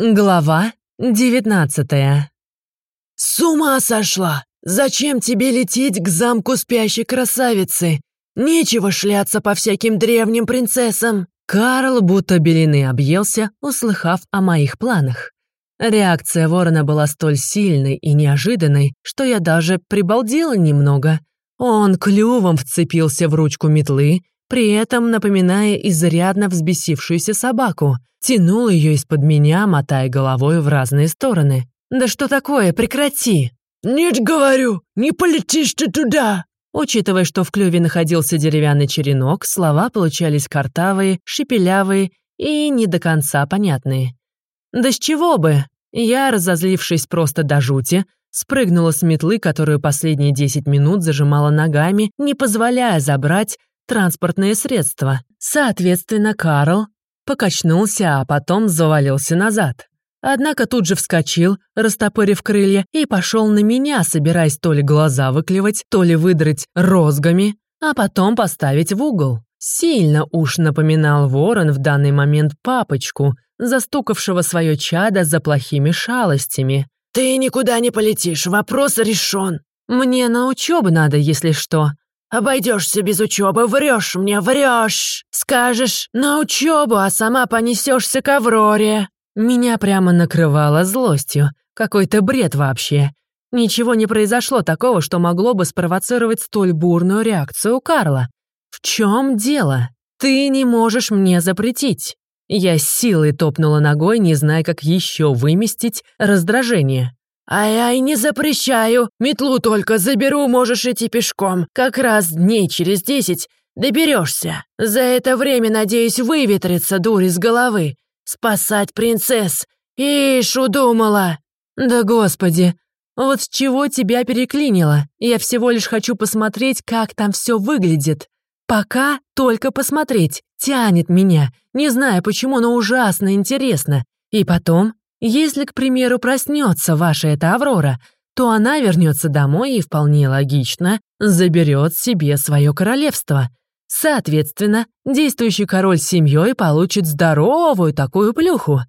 Глава девятнадцатая. «С ума сошла! Зачем тебе лететь к замку спящей красавицы? Нечего шляться по всяким древним принцессам!» Карл будто белины объелся, услыхав о моих планах. Реакция ворона была столь сильной и неожиданной, что я даже прибалдела немного. Он клювом вцепился в ручку метлы, при этом напоминая изрядно взбесившуюся собаку. Тянул ее из-под меня, мотая головой в разные стороны. «Да что такое? Прекрати!» «Нет, говорю, не полетишь ты туда!» Учитывая, что в клюве находился деревянный черенок, слова получались картавые, шепелявые и не до конца понятные. «Да с чего бы?» Я, разозлившись просто до жути, спрыгнула с метлы, которую последние десять минут зажимала ногами, не позволяя забрать транспортные средства. Соответственно, Карл покачнулся, а потом завалился назад. Однако тут же вскочил, растопырив крылья, и пошел на меня, собираясь то ли глаза выклевать, то ли выдрать розгами, а потом поставить в угол. Сильно уж напоминал ворон в данный момент папочку, застукавшего свое чадо за плохими шалостями. «Ты никуда не полетишь, вопрос решен». «Мне на учебу надо, если что», Обойдешься без учебы, врешь мне, врешь. Скажешь на учебу, а сама понесешься к Авроре. Меня прямо накрывало злостью. Какой-то бред вообще. Ничего не произошло такого, что могло бы спровоцировать столь бурную реакцию у Карла. В чем дело? Ты не можешь мне запретить. Я силой топнула ногой, не зная, как еще выместить раздражение. «А и не запрещаю. Метлу только заберу, можешь идти пешком. Как раз дней через десять доберешься. За это время, надеюсь, выветрится дурь из головы. Спасать принцесс. Ишь, удумала!» «Да господи, вот с чего тебя переклинило? Я всего лишь хочу посмотреть, как там все выглядит. Пока только посмотреть. Тянет меня. Не знаю почему, но ужасно интересно. И потом если, к примеру, проснется ваша эта Аврора, то она вернется домой и, вполне логично, заберет себе свое королевство. Соответственно, действующий король с семьей получит здоровую такую плюху.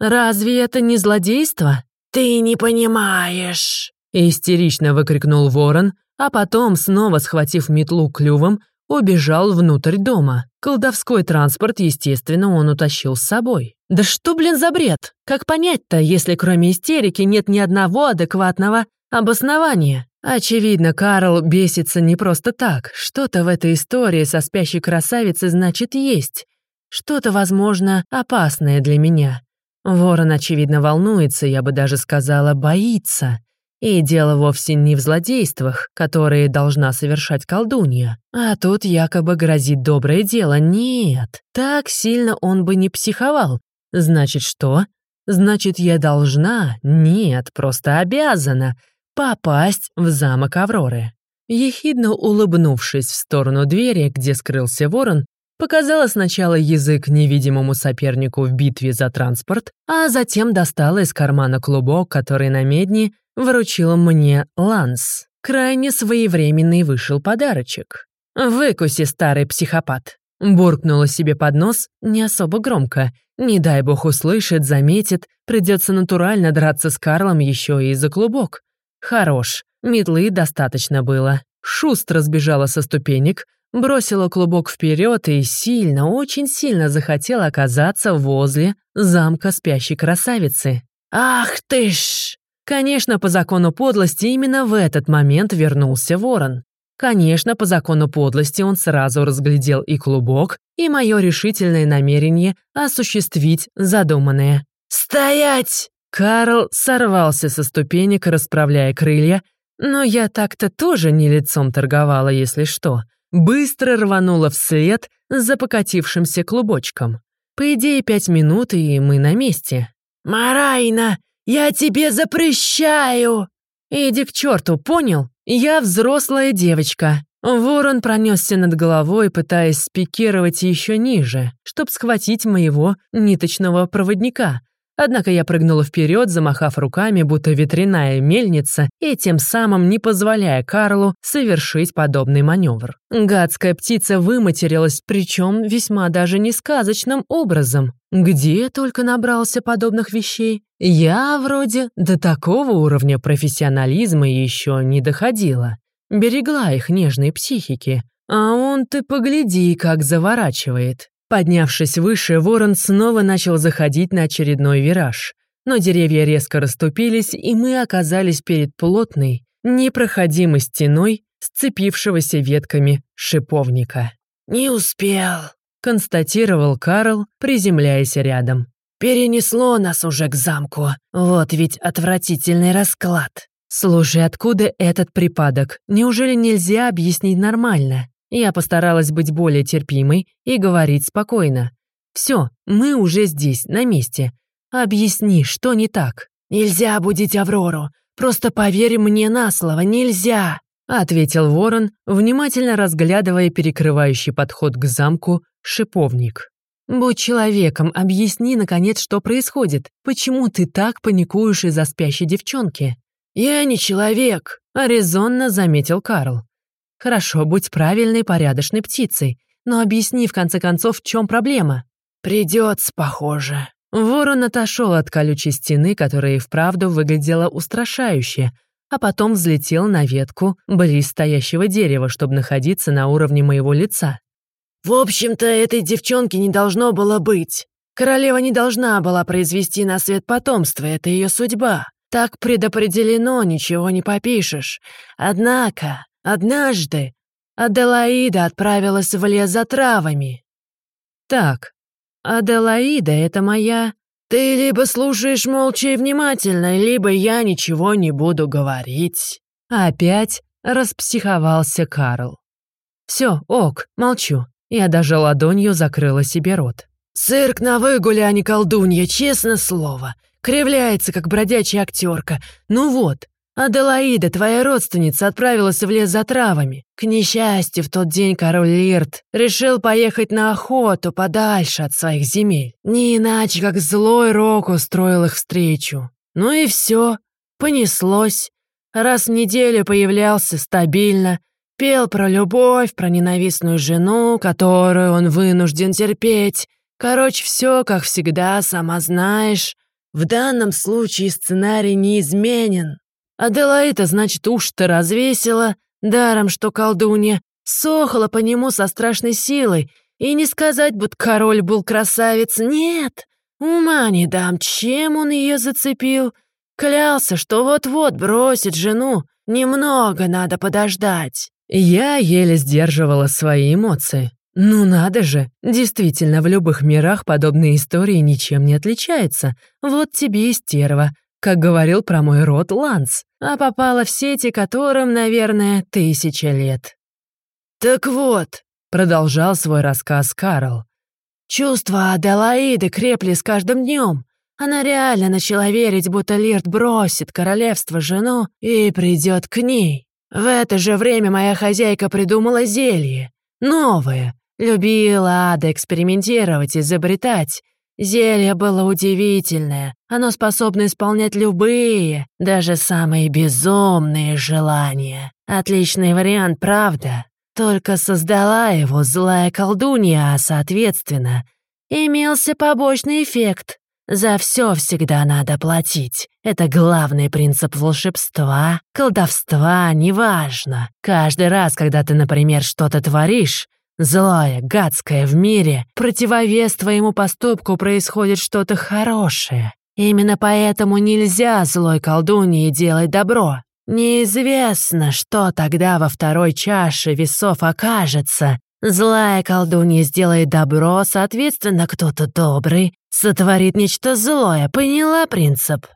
Разве это не злодейство? «Ты не понимаешь!» Истерично выкрикнул ворон, а потом, снова схватив метлу клювом, убежал внутрь дома. Колдовской транспорт, естественно, он утащил с собой. Да что, блин, за бред? Как понять-то, если кроме истерики нет ни одного адекватного обоснования? Очевидно, Карл бесится не просто так. Что-то в этой истории со спящей красавицей значит есть. Что-то, возможно, опасное для меня. Ворон, очевидно, волнуется, я бы даже сказала, боится. И дело вовсе не в злодействах, которые должна совершать колдунья. А тут якобы грозит доброе дело. Нет, так сильно он бы не психовал. Значит, что? Значит, я должна, нет, просто обязана попасть в замок Авроры. Ехидно улыбнувшись в сторону двери, где скрылся ворон, показала сначала язык невидимому сопернику в битве за транспорт, а затем достала из кармана клубок, который на медне вручил мне Ланс. Крайне своевременный вышел подарочек. «Выкуси, старый психопат!» Буркнула себе под нос не особо громко. Не дай бог услышит, заметит, придется натурально драться с Карлом еще и за клубок. Хорош, метлы достаточно было. Шустро сбежала со ступенек, бросила клубок вперед и сильно, очень сильно захотела оказаться возле замка спящей красавицы. «Ах ты ж!» Конечно, по закону подлости именно в этот момент вернулся ворон. Конечно, по закону подлости он сразу разглядел и клубок, и мое решительное намерение осуществить задуманное. «Стоять!» Карл сорвался со ступенек, расправляя крылья, но я так-то тоже не лицом торговала, если что. Быстро рванула вслед за покатившимся клубочком. По идее, пять минут, и мы на месте. «Марайна, я тебе запрещаю!» «Иди к черту, понял? Я взрослая девочка». Ворон пронесся над головой, пытаясь спикировать еще ниже, чтобы схватить моего ниточного проводника. Однако я прыгнула вперед, замахав руками, будто ветряная мельница, и тем самым не позволяя Карлу совершить подобный маневр. Гадская птица выматерилась, причем весьма даже не сказочным образом. Где только набрался подобных вещей? Я вроде до такого уровня профессионализма еще не доходила. Берегла их нежной психики. А он ты погляди, как заворачивает. Поднявшись выше, ворон снова начал заходить на очередной вираж. Но деревья резко расступились, и мы оказались перед плотной, непроходимой стеной, сцепившегося ветками шиповника. «Не успел», — констатировал Карл, приземляясь рядом. «Перенесло нас уже к замку. Вот ведь отвратительный расклад». «Слушай, откуда этот припадок? Неужели нельзя объяснить нормально?» Я постаралась быть более терпимой и говорить спокойно. «Все, мы уже здесь, на месте. Объясни, что не так?» «Нельзя будить Аврору. Просто поверь мне на слово, нельзя!» ответил ворон, внимательно разглядывая перекрывающий подход к замку шиповник. «Будь человеком, объясни, наконец, что происходит. Почему ты так паникуешь из-за спящей девчонки?» «Я не человек», — резонно заметил Карл. Хорошо, будь правильной, порядочной птицей, но объясни, в конце концов, в чем проблема. Придется, похоже. Ворон отошел от колючей стены, которая и вправду выглядела устрашающе, а потом взлетел на ветку близ стоящего дерева, чтобы находиться на уровне моего лица. «В общем-то, этой девчонки не должно было быть. Королева не должна была произвести на свет потомство, это ее судьба. Так предопределено, ничего не попишешь. Однако Однажды Аделаида отправилась в лес за травами. Так, Аделаида — это моя... Ты либо слушаешь молча и внимательно, либо я ничего не буду говорить. Опять распсиховался Карл. Все, ок, молчу. Я даже ладонью закрыла себе рот. Цирк на выгуле, а не колдунья, честное слово. Кривляется, как бродячая актерка. Ну вот, Аделаида, твоя родственница, отправилась в лес за травами. К несчастью, в тот день король Лирт решил поехать на охоту подальше от своих земель. Не иначе, как злой рок устроил их встречу. Ну и все, понеслось. Раз в неделю появлялся стабильно, пел про любовь, про ненавистную жену, которую он вынужден терпеть. Короче, все, как всегда, сама знаешь. В данном случае сценарий не изменен. Аделаида, значит, уж-то развесила, даром что колдунья, сохла по нему со страшной силой, и не сказать, будто король был красавец, нет, ума не дам, чем он ее зацепил. Клялся, что вот-вот бросит жену, немного надо подождать. Я еле сдерживала свои эмоции. Ну надо же, действительно, в любых мирах подобные истории ничем не отличаются. Вот тебе и стерва, как говорил про мой род Ланс, а попала в сети которым, наверное, тысяча лет. «Так вот», — продолжал свой рассказ Карл, «чувства Аделаиды крепли с каждым днем. Она реально начала верить, будто Лирт бросит королевство жену и придет к ней. В это же время моя хозяйка придумала зелье. Новое. Любила Ада экспериментировать, изобретать. Зелье было удивительное. Оно способно исполнять любые, даже самые безумные желания. Отличный вариант, правда? Только создала его злая колдунья, а, соответственно, имелся побочный эффект. За все всегда надо платить. Это главный принцип волшебства, колдовства, неважно. Каждый раз, когда ты, например, что-то творишь, Злое, гадское в мире, противовес твоему поступку происходит что-то хорошее. Именно поэтому нельзя злой колдуньи делать добро. Неизвестно, что тогда во второй чаше весов окажется. Злая колдунья сделает добро, соответственно, кто-то добрый сотворит нечто злое, поняла принцип?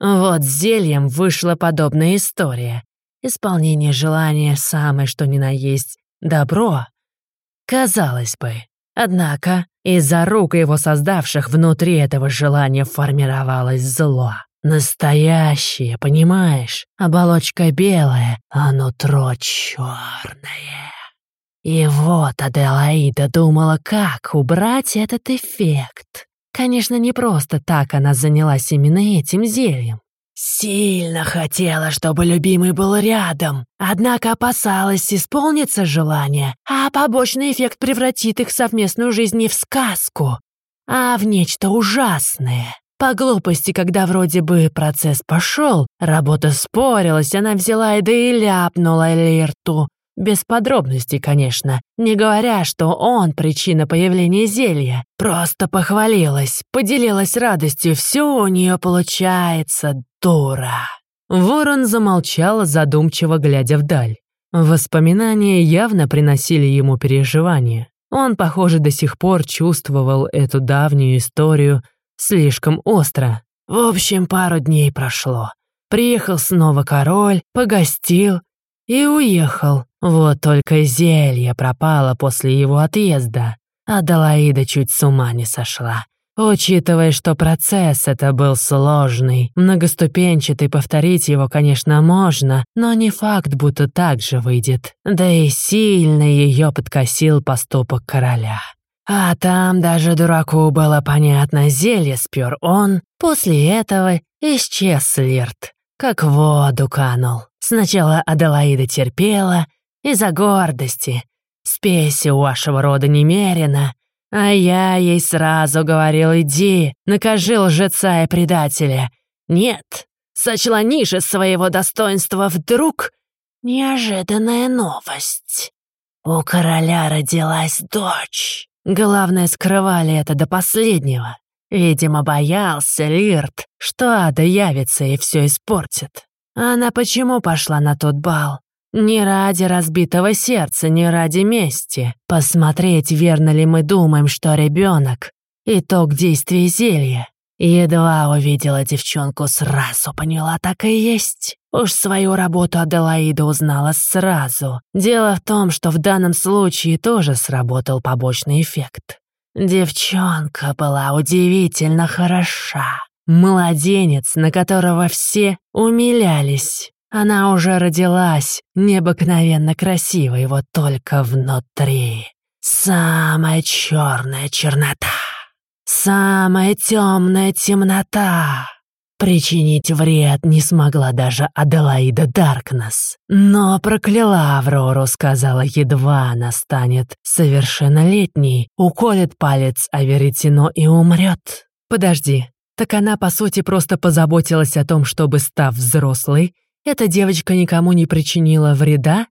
Вот с зельем вышла подобная история. Исполнение желания самое что ни на есть добро, Казалось бы. Однако из-за рук его создавших внутри этого желания формировалось зло. Настоящее, понимаешь? Оболочка белая, а нутро черное. И вот Аделаида думала, как убрать этот эффект. Конечно, не просто так она занялась именно этим зельем. Сильно хотела, чтобы любимый был рядом, однако опасалась исполниться желание, а побочный эффект превратит их совместную жизнь не в сказку, а в нечто ужасное. По глупости, когда вроде бы процесс пошел, работа спорилась, она взяла и да и ляпнула Лирту. Без подробностей, конечно, не говоря, что он причина появления зелья. Просто похвалилась, поделилась радостью, все у нее получается, дура. Ворон замолчал, задумчиво глядя вдаль. Воспоминания явно приносили ему переживания. Он, похоже, до сих пор чувствовал эту давнюю историю слишком остро. В общем, пару дней прошло. Приехал снова король, погостил и уехал. Вот только зелье пропало после его отъезда. Аделаида чуть с ума не сошла. Учитывая, что процесс это был сложный, многоступенчатый, повторить его, конечно, можно, но не факт, будто так же выйдет. Да и сильно ее подкосил поступок короля. А там даже дураку было понятно, зелье спер он. После этого исчез Лирт, как в воду канул. Сначала Аделаида терпела, из-за гордости. Спеси у вашего рода немерено, а я ей сразу говорил, иди, накажи лжеца и предателя. Нет, сочла ниже своего достоинства вдруг неожиданная новость. У короля родилась дочь. Главное, скрывали это до последнего. Видимо, боялся Лирт, что Ада явится и все испортит. Она почему пошла на тот бал? Не ради разбитого сердца, не ради мести. Посмотреть, верно ли мы думаем, что ребенок. Итог действия зелья. Едва увидела девчонку, сразу поняла, так и есть. Уж свою работу Аделаида узнала сразу. Дело в том, что в данном случае тоже сработал побочный эффект. Девчонка была удивительно хороша. Младенец, на которого все умилялись. Она уже родилась, необыкновенно красивой, вот только внутри. Самая черная чернота. Самая темная темнота. Причинить вред не смогла даже Аделаида Даркнесс. Но прокляла Аврору, сказала, едва она станет совершеннолетней, уколет палец о веретено и умрет. Подожди, так она, по сути, просто позаботилась о том, чтобы, став взрослой, эта девочка никому не причинила вреда?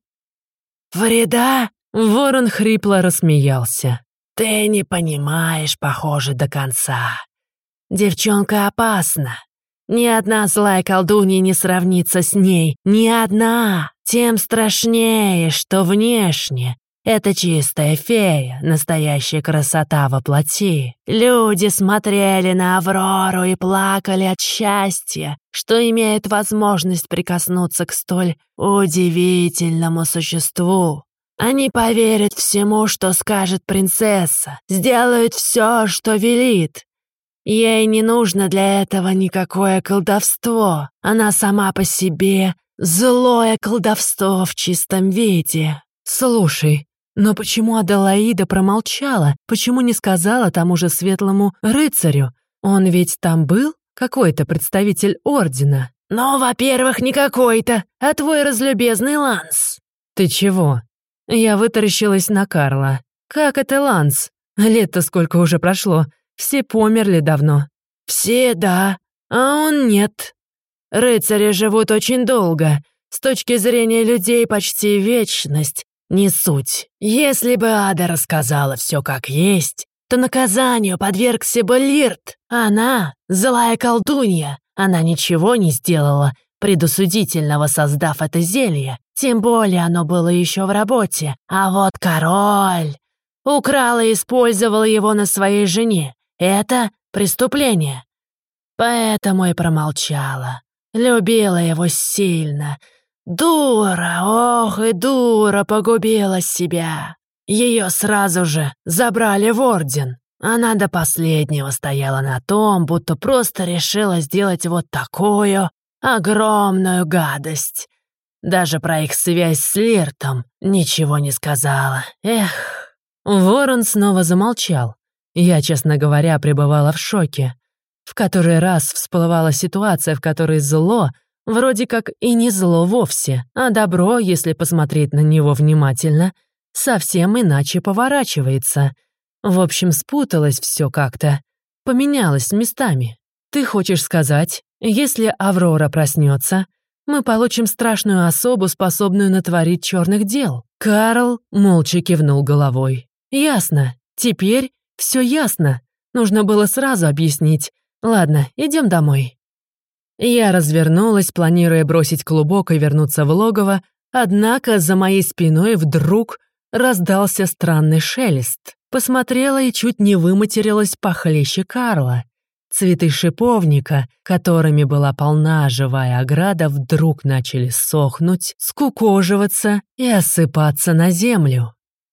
Вреда? Ворон хрипло рассмеялся. Ты не понимаешь, похоже, до конца. Девчонка опасна. Ни одна злая колдунья не сравнится с ней. Ни одна. Тем страшнее, что внешне это чистая фея, настоящая красота во плоти. Люди смотрели на Аврору и плакали от счастья, что имеют возможность прикоснуться к столь удивительному существу. Они поверят всему, что скажет принцесса, сделают все, что велит. Ей не нужно для этого никакое колдовство. Она сама по себе злое колдовство в чистом виде. Слушай, но почему Аделаида промолчала? Почему не сказала тому же светлому рыцарю? Он ведь там был? Какой-то представитель ордена. Ну, во-первых, не какой-то, а твой разлюбезный Ланс. Ты чего? Я вытаращилась на Карла. Как это Ланс? Лет-то сколько уже прошло. Все померли давно. Все, да, а он нет. Рыцари живут очень долго. С точки зрения людей почти вечность. Не суть. Если бы Ада рассказала все как есть, то наказанию подвергся бы Лирт. Она — злая колдунья. Она ничего не сделала, предусудительного создав это зелье. Тем более оно было еще в работе. А вот король украл и использовал его на своей жене. Это преступление. Поэтому и промолчала. Любила его сильно — Дура, ох и дура погубила себя. Ее сразу же забрали в орден. Она до последнего стояла на том, будто просто решила сделать вот такую огромную гадость. Даже про их связь с Лиртом ничего не сказала. Эх. Ворон снова замолчал. Я, честно говоря, пребывала в шоке. В который раз всплывала ситуация, в которой зло вроде как и не зло вовсе, а добро, если посмотреть на него внимательно, совсем иначе поворачивается. В общем, спуталось все как-то. Поменялось местами. Ты хочешь сказать, если Аврора проснется, мы получим страшную особу, способную натворить черных дел. Карл молча кивнул головой. Ясно. Теперь все ясно. Нужно было сразу объяснить. Ладно, идем домой. Я развернулась, планируя бросить клубок и вернуться в логово, однако за моей спиной вдруг раздался странный шелест. Посмотрела и чуть не выматерилась похлеще Карла. Цветы шиповника, которыми была полна живая ограда, вдруг начали сохнуть, скукоживаться и осыпаться на землю.